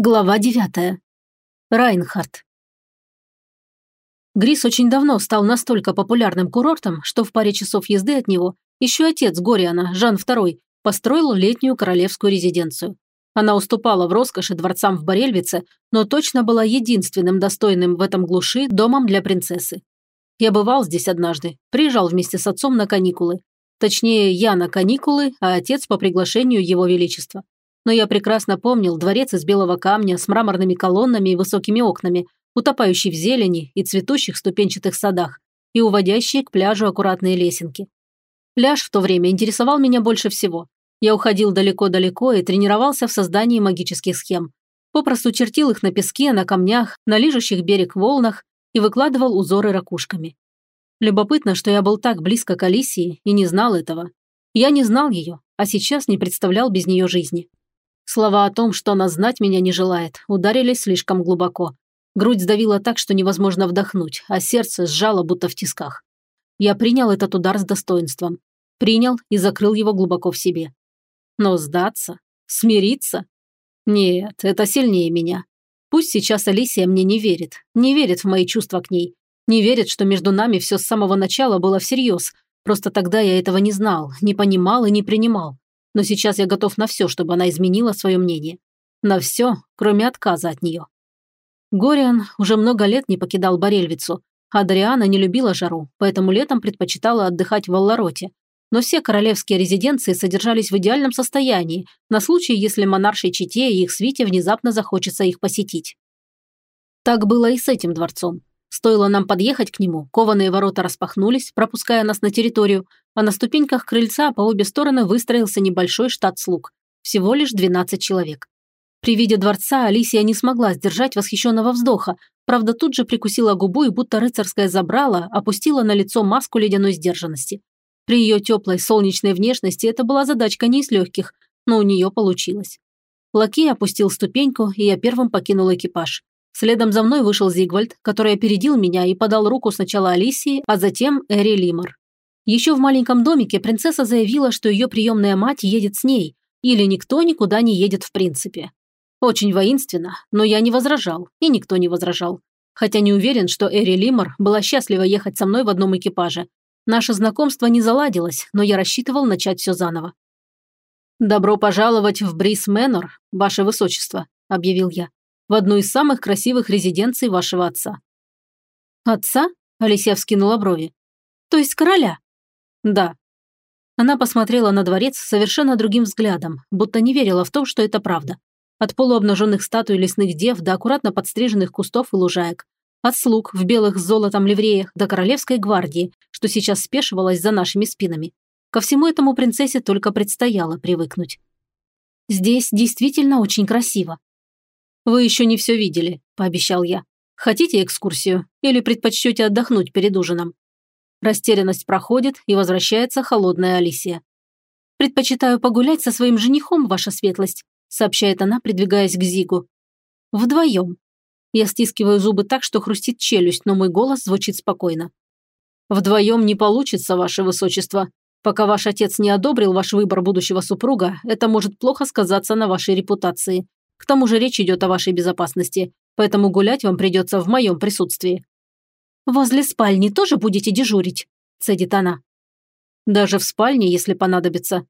Глава девятая. Райнхард. Грис очень давно стал настолько популярным курортом, что в паре часов езды от него еще отец Гориана, Жан II, построил летнюю королевскую резиденцию. Она уступала в роскоши дворцам в Борельвице, но точно была единственным достойным в этом глуши домом для принцессы. Я бывал здесь однажды, приезжал вместе с отцом на каникулы. Точнее, я на каникулы, а отец по приглашению его величества но я прекрасно помнил дворец из белого камня с мраморными колоннами и высокими окнами, утопающий в зелени и цветущих ступенчатых садах, и уводящие к пляжу аккуратные лесенки. Пляж в то время интересовал меня больше всего. Я уходил далеко-далеко и тренировался в создании магических схем. Попросту чертил их на песке, на камнях, на лижущих берег волнах и выкладывал узоры ракушками. Любопытно, что я был так близко к Алисии и не знал этого. Я не знал ее, а сейчас не представлял без нее жизни. Слова о том, что она знать меня не желает, ударили слишком глубоко. Грудь сдавила так, что невозможно вдохнуть, а сердце сжало, будто в тисках. Я принял этот удар с достоинством. Принял и закрыл его глубоко в себе. Но сдаться? Смириться? Нет, это сильнее меня. Пусть сейчас Алисия мне не верит, не верит в мои чувства к ней, не верит, что между нами все с самого начала было всерьез, просто тогда я этого не знал, не понимал и не принимал но сейчас я готов на все, чтобы она изменила свое мнение. На все, кроме отказа от нее. Гориан уже много лет не покидал Борельвицу, а Дариана не любила жару, поэтому летом предпочитала отдыхать в Аллароте. Но все королевские резиденции содержались в идеальном состоянии, на случай, если монаршей Чите и их свите внезапно захочется их посетить. Так было и с этим дворцом. Стоило нам подъехать к нему, кованые ворота распахнулись, пропуская нас на территорию, а на ступеньках крыльца по обе стороны выстроился небольшой штат слуг. Всего лишь 12 человек. При виде дворца Алисия не смогла сдержать восхищенного вздоха, правда тут же прикусила губу и будто рыцарское забрала, опустила на лицо маску ледяной сдержанности. При ее теплой солнечной внешности это была задачка не из легких, но у нее получилось. Лакей опустил ступеньку, и я первым покинул экипаж. Следом за мной вышел Зигвальд, который опередил меня и подал руку сначала Алисии, а затем Эри Лимар. Еще в маленьком домике принцесса заявила, что ее приемная мать едет с ней, или никто никуда не едет в принципе. Очень воинственно, но я не возражал, и никто не возражал. Хотя не уверен, что Эри Лимар была счастлива ехать со мной в одном экипаже. Наше знакомство не заладилось, но я рассчитывал начать все заново. «Добро пожаловать в Брис Мэннер, ваше высочество», – объявил я в одну из самых красивых резиденций вашего отца». «Отца?» – Алисия вскинула брови. «То есть короля?» «Да». Она посмотрела на дворец совершенно другим взглядом, будто не верила в то, что это правда. От полуобнаженных статуй лесных дев до аккуратно подстриженных кустов и лужаек. От слуг в белых с золотом ливреях до королевской гвардии, что сейчас спешивалась за нашими спинами. Ко всему этому принцессе только предстояло привыкнуть. «Здесь действительно очень красиво», «Вы еще не все видели», – пообещал я. «Хотите экскурсию или предпочтете отдохнуть перед ужином?» Растерянность проходит, и возвращается холодная Алисия. «Предпочитаю погулять со своим женихом, ваша светлость», – сообщает она, придвигаясь к Зигу. «Вдвоем». Я стискиваю зубы так, что хрустит челюсть, но мой голос звучит спокойно. «Вдвоем не получится, ваше высочество. Пока ваш отец не одобрил ваш выбор будущего супруга, это может плохо сказаться на вашей репутации. К тому же речь идет о вашей безопасности, поэтому гулять вам придется в моем присутствии». «Возле спальни тоже будете дежурить?» – цедит она. «Даже в спальне, если понадобится».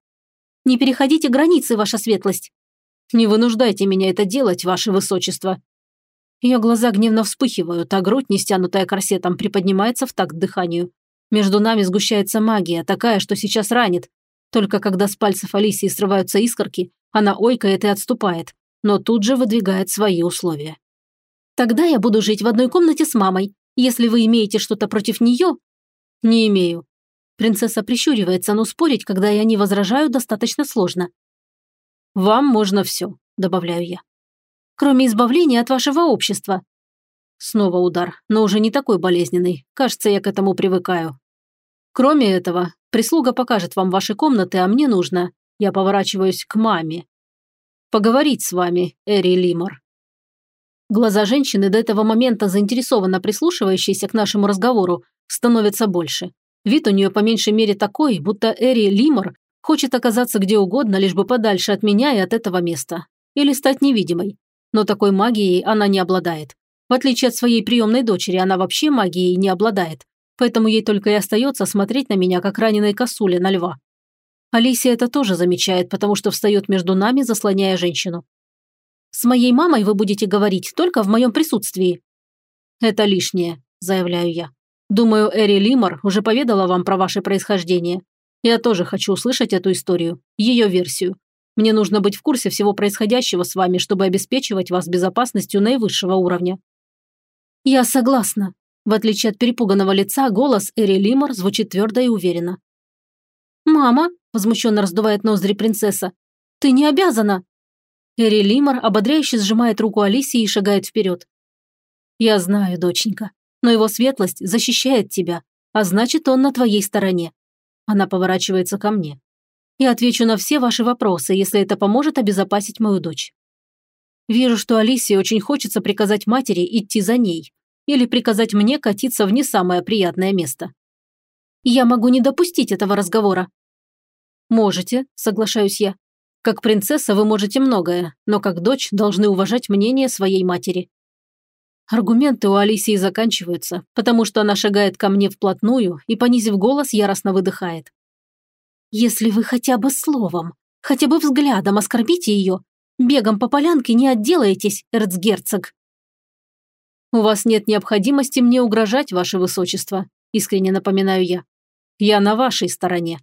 «Не переходите границы, ваша светлость». «Не вынуждайте меня это делать, ваше высочество». Ее глаза гневно вспыхивают, а грудь, не стянутая корсетом, приподнимается в такт дыханию. Между нами сгущается магия, такая, что сейчас ранит. Только когда с пальцев Алисии срываются искорки, она ойкает и отступает но тут же выдвигает свои условия. «Тогда я буду жить в одной комнате с мамой. Если вы имеете что-то против нее...» «Не имею». Принцесса прищуривается, но спорить, когда я не возражаю, достаточно сложно. «Вам можно все», – добавляю я. «Кроме избавления от вашего общества». Снова удар, но уже не такой болезненный. Кажется, я к этому привыкаю. Кроме этого, прислуга покажет вам ваши комнаты, а мне нужно... Я поворачиваюсь к маме поговорить с вами, Эри Лимор». Глаза женщины, до этого момента заинтересованно прислушивающейся к нашему разговору, становятся больше. Вид у нее по меньшей мере такой, будто Эри Лимор хочет оказаться где угодно, лишь бы подальше от меня и от этого места. Или стать невидимой. но такой магией она не обладает. В отличие от своей приемной дочери, она вообще магией не обладает, поэтому ей только и остается смотреть на меня, как раненой косуля на льва. Алисия это тоже замечает, потому что встает между нами, заслоняя женщину. «С моей мамой вы будете говорить только в моем присутствии». «Это лишнее», – заявляю я. «Думаю, Эри Лимор уже поведала вам про ваше происхождение. Я тоже хочу услышать эту историю, ее версию. Мне нужно быть в курсе всего происходящего с вами, чтобы обеспечивать вас безопасностью наивысшего уровня». «Я согласна». В отличие от перепуганного лица, голос Эри Лимор звучит твердо и уверенно. «Мама», – возмущенно раздувает ноздри принцесса, – «ты не обязана». Эри Лимор ободряюще сжимает руку Алисии и шагает вперед. «Я знаю, доченька, но его светлость защищает тебя, а значит, он на твоей стороне». Она поворачивается ко мне. «Я отвечу на все ваши вопросы, если это поможет обезопасить мою дочь». Вижу, что Алисии очень хочется приказать матери идти за ней или приказать мне катиться в не самое приятное место. Я могу не допустить этого разговора. Можете, соглашаюсь я. Как принцесса вы можете многое, но как дочь должны уважать мнение своей матери. Аргументы у Алисии заканчиваются, потому что она шагает ко мне вплотную и, понизив голос, яростно выдыхает. «Если вы хотя бы словом, хотя бы взглядом оскорбите ее, бегом по полянке не отделаетесь, эрцгерцог». «У вас нет необходимости мне угрожать, ваше высочество», искренне напоминаю я. «Я на вашей стороне».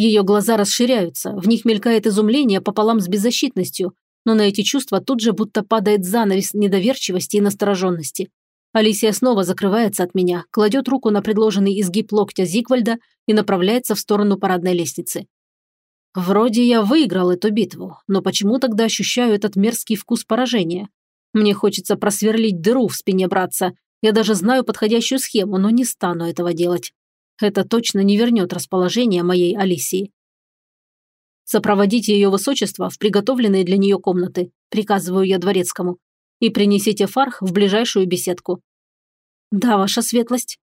Ее глаза расширяются, в них мелькает изумление пополам с беззащитностью, но на эти чувства тут же будто падает занавес недоверчивости и настороженности. Алисия снова закрывается от меня, кладет руку на предложенный изгиб локтя Зигвальда и направляется в сторону парадной лестницы. Вроде я выиграл эту битву, но почему тогда ощущаю этот мерзкий вкус поражения? Мне хочется просверлить дыру в спине братца. Я даже знаю подходящую схему, но не стану этого делать. Это точно не вернет расположение моей Алисии. Сопроводите ее высочество в приготовленные для нее комнаты, приказываю я дворецкому, и принесите фарх в ближайшую беседку. Да, ваша светлость.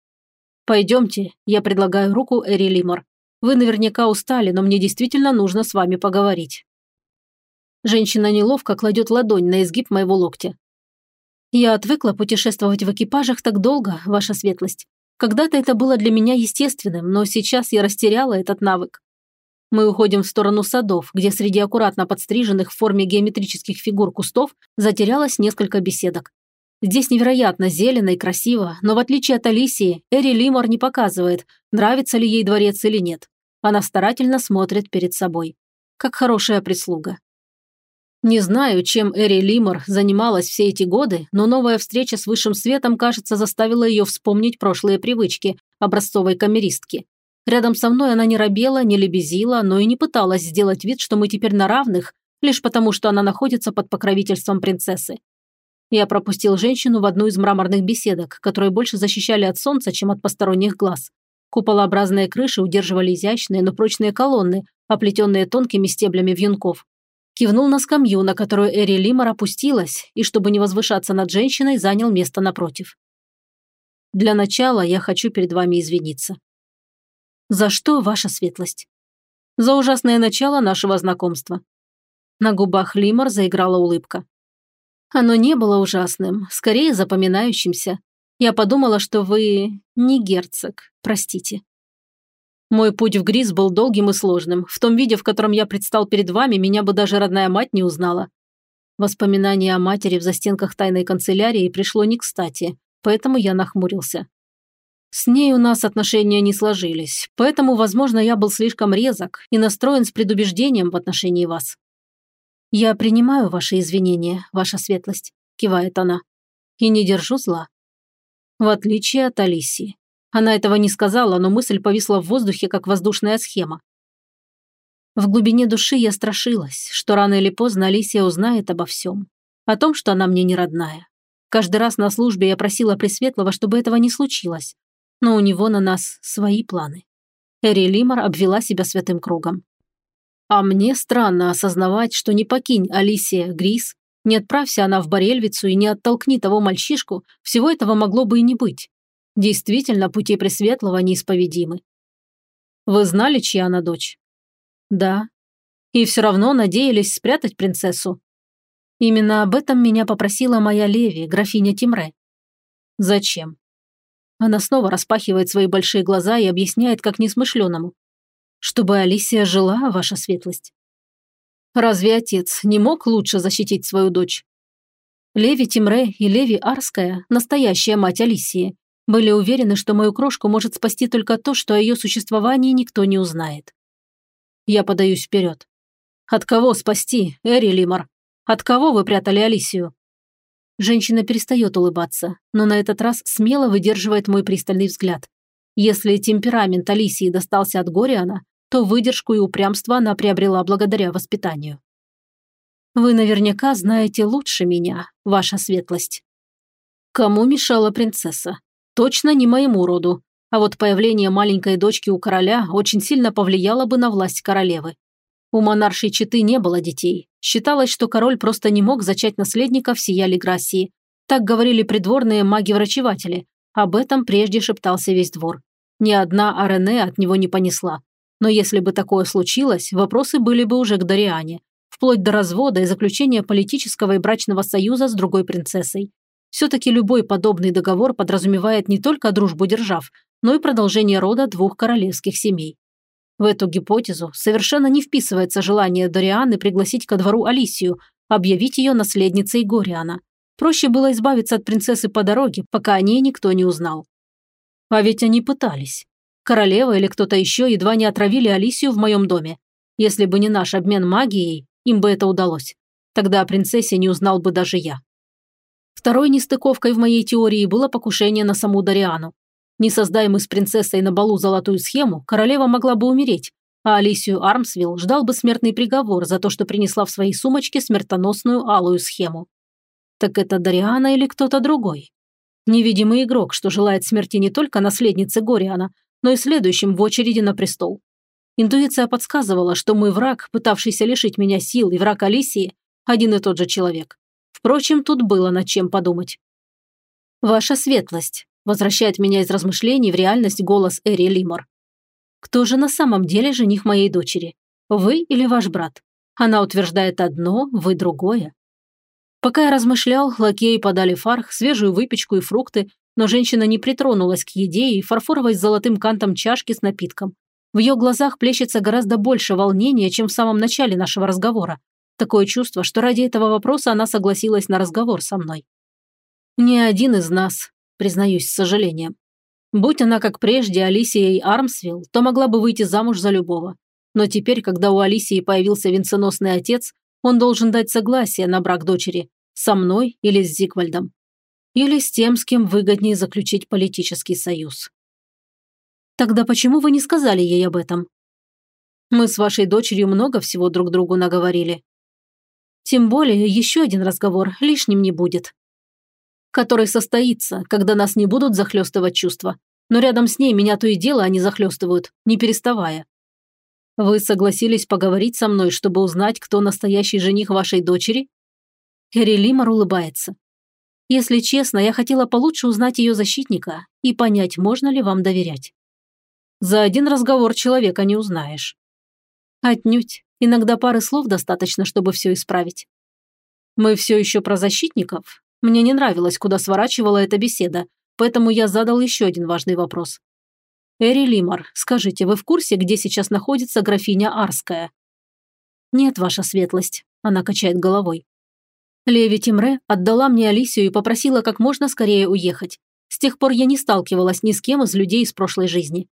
Пойдемте, я предлагаю руку Эри Лимор. Вы наверняка устали, но мне действительно нужно с вами поговорить. Женщина неловко кладет ладонь на изгиб моего локтя. Я отвыкла путешествовать в экипажах так долго, ваша светлость. Когда-то это было для меня естественным, но сейчас я растеряла этот навык. Мы уходим в сторону садов, где среди аккуратно подстриженных в форме геометрических фигур кустов затерялось несколько беседок. Здесь невероятно зелено и красиво, но в отличие от Алисии, Эри Лимор не показывает, нравится ли ей дворец или нет. Она старательно смотрит перед собой. Как хорошая прислуга. Не знаю, чем Эри Лимор занималась все эти годы, но новая встреча с высшим светом, кажется, заставила ее вспомнить прошлые привычки образцовой камеристки. Рядом со мной она не робела, не лебезила, но и не пыталась сделать вид, что мы теперь на равных, лишь потому, что она находится под покровительством принцессы. Я пропустил женщину в одну из мраморных беседок, которые больше защищали от солнца, чем от посторонних глаз. Куполообразные крыши удерживали изящные, но прочные колонны, оплетенные тонкими стеблями вьюнков. Кивнул на скамью, на которую Эри Лимор опустилась, и, чтобы не возвышаться над женщиной, занял место напротив. «Для начала я хочу перед вами извиниться. «За что, ваша светлость?» «За ужасное начало нашего знакомства». На губах Лимор заиграла улыбка. Оно не было ужасным, скорее запоминающимся. Я подумала, что вы не герцог, простите. Мой путь в Грис был долгим и сложным. В том виде, в котором я предстал перед вами, меня бы даже родная мать не узнала. Воспоминание о матери в застенках тайной канцелярии пришло не кстати, поэтому я нахмурился. С ней у нас отношения не сложились, поэтому, возможно, я был слишком резок и настроен с предубеждением в отношении вас. «Я принимаю ваши извинения, ваша светлость», – кивает она, – «и не держу зла». В отличие от Алисии. Она этого не сказала, но мысль повисла в воздухе, как воздушная схема. В глубине души я страшилась, что рано или поздно Алисия узнает обо всем. О том, что она мне не родная. Каждый раз на службе я просила Пресветлого, чтобы этого не случилось но у него на нас свои планы. Эри Лимар обвела себя святым кругом. А мне странно осознавать, что не покинь Алисия Грис, не отправься она в Борельвицу и не оттолкни того мальчишку, всего этого могло бы и не быть. Действительно, пути Пресветлого неисповедимы. Вы знали, чья она дочь? Да. И все равно надеялись спрятать принцессу. Именно об этом меня попросила моя Леви, графиня Тимре. Зачем? Она снова распахивает свои большие глаза и объясняет, как несмышленому. Чтобы Алисия жила, ваша светлость. Разве отец не мог лучше защитить свою дочь? Леви Тимре и Леви Арская, настоящая мать Алисии, были уверены, что мою крошку может спасти только то, что о ее существовании никто не узнает. Я подаюсь вперед. От кого спасти, Эри Лимар? От кого вы прятали Алисию? Женщина перестает улыбаться, но на этот раз смело выдерживает мой пристальный взгляд. Если темперамент Алисии достался от Гориана, то выдержку и упрямство она приобрела благодаря воспитанию. Вы наверняка знаете лучше меня, ваша светлость. Кому мешала принцесса? Точно не моему роду. А вот появление маленькой дочки у короля очень сильно повлияло бы на власть королевы. У монаршей четы не было детей. Считалось, что король просто не мог зачать наследника всея Леграсии. Так говорили придворные маги-врачеватели. Об этом прежде шептался весь двор. Ни одна Арене от него не понесла. Но если бы такое случилось, вопросы были бы уже к Дариане. Вплоть до развода и заключения политического и брачного союза с другой принцессой. Все-таки любой подобный договор подразумевает не только дружбу держав, но и продолжение рода двух королевских семей. В эту гипотезу совершенно не вписывается желание Дорианы пригласить ко двору Алисию, объявить ее наследницей Гориана. Проще было избавиться от принцессы по дороге, пока о ней никто не узнал. А ведь они пытались. Королева или кто-то еще едва не отравили Алисию в моем доме. Если бы не наш обмен магией, им бы это удалось. Тогда о принцессе не узнал бы даже я. Второй нестыковкой в моей теории было покушение на саму Дориану. Не создаем мы с принцессой на балу золотую схему, королева могла бы умереть, а Алисию Армсвилл ждал бы смертный приговор за то, что принесла в своей сумочке смертоносную алую схему. Так это Дариана или кто-то другой? Невидимый игрок, что желает смерти не только наследнице Гориана, но и следующим в очереди на престол. Интуиция подсказывала, что мой враг, пытавшийся лишить меня сил, и враг Алисии – один и тот же человек. Впрочем, тут было над чем подумать. «Ваша светлость», Возвращает меня из размышлений в реальность голос Эри Лимор. Кто же на самом деле жених моей дочери? Вы или ваш брат? Она утверждает одно, вы другое. Пока я размышлял, лакеи подали фарх, свежую выпечку и фрукты, но женщина не притронулась к еде и фарфоровой с золотым кантом чашки с напитком. В ее глазах плещется гораздо больше волнения, чем в самом начале нашего разговора. Такое чувство, что ради этого вопроса она согласилась на разговор со мной. Ни один из нас, признаюсь с сожалением. Будь она как прежде Алисией Армсвилл, то могла бы выйти замуж за любого. Но теперь, когда у Алисии появился венценосный отец, он должен дать согласие на брак дочери со мной или с Зигвальдом. Или с тем, с кем выгоднее заключить политический союз. Тогда почему вы не сказали ей об этом? Мы с вашей дочерью много всего друг другу наговорили. Тем более, еще один разговор лишним не будет который состоится, когда нас не будут захлестывать чувства. Но рядом с ней меня то и дело они захлестывают, не переставая. Вы согласились поговорить со мной, чтобы узнать, кто настоящий жених вашей дочери? Эрелимар улыбается. Если честно, я хотела получше узнать ее защитника и понять, можно ли вам доверять. За один разговор человека не узнаешь. Отнюдь. Иногда пары слов достаточно, чтобы все исправить. Мы все еще про защитников, мне не нравилось, куда сворачивала эта беседа, поэтому я задал еще один важный вопрос. «Эри Лимар, скажите, вы в курсе, где сейчас находится графиня Арская?» «Нет, ваша светлость», – она качает головой. Леви Тимре отдала мне Алисию и попросила как можно скорее уехать. С тех пор я не сталкивалась ни с кем из людей из прошлой жизни.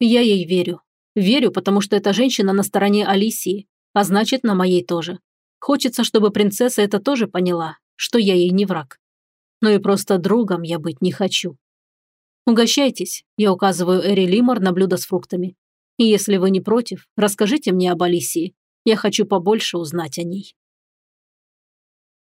Я ей верю. Верю, потому что эта женщина на стороне Алисии, а значит, на моей тоже. Хочется, чтобы принцесса это тоже поняла что я ей не враг. Но и просто другом я быть не хочу. Угощайтесь, я указываю Эри Лимор на блюдо с фруктами. И если вы не против, расскажите мне об Алисии. Я хочу побольше узнать о ней.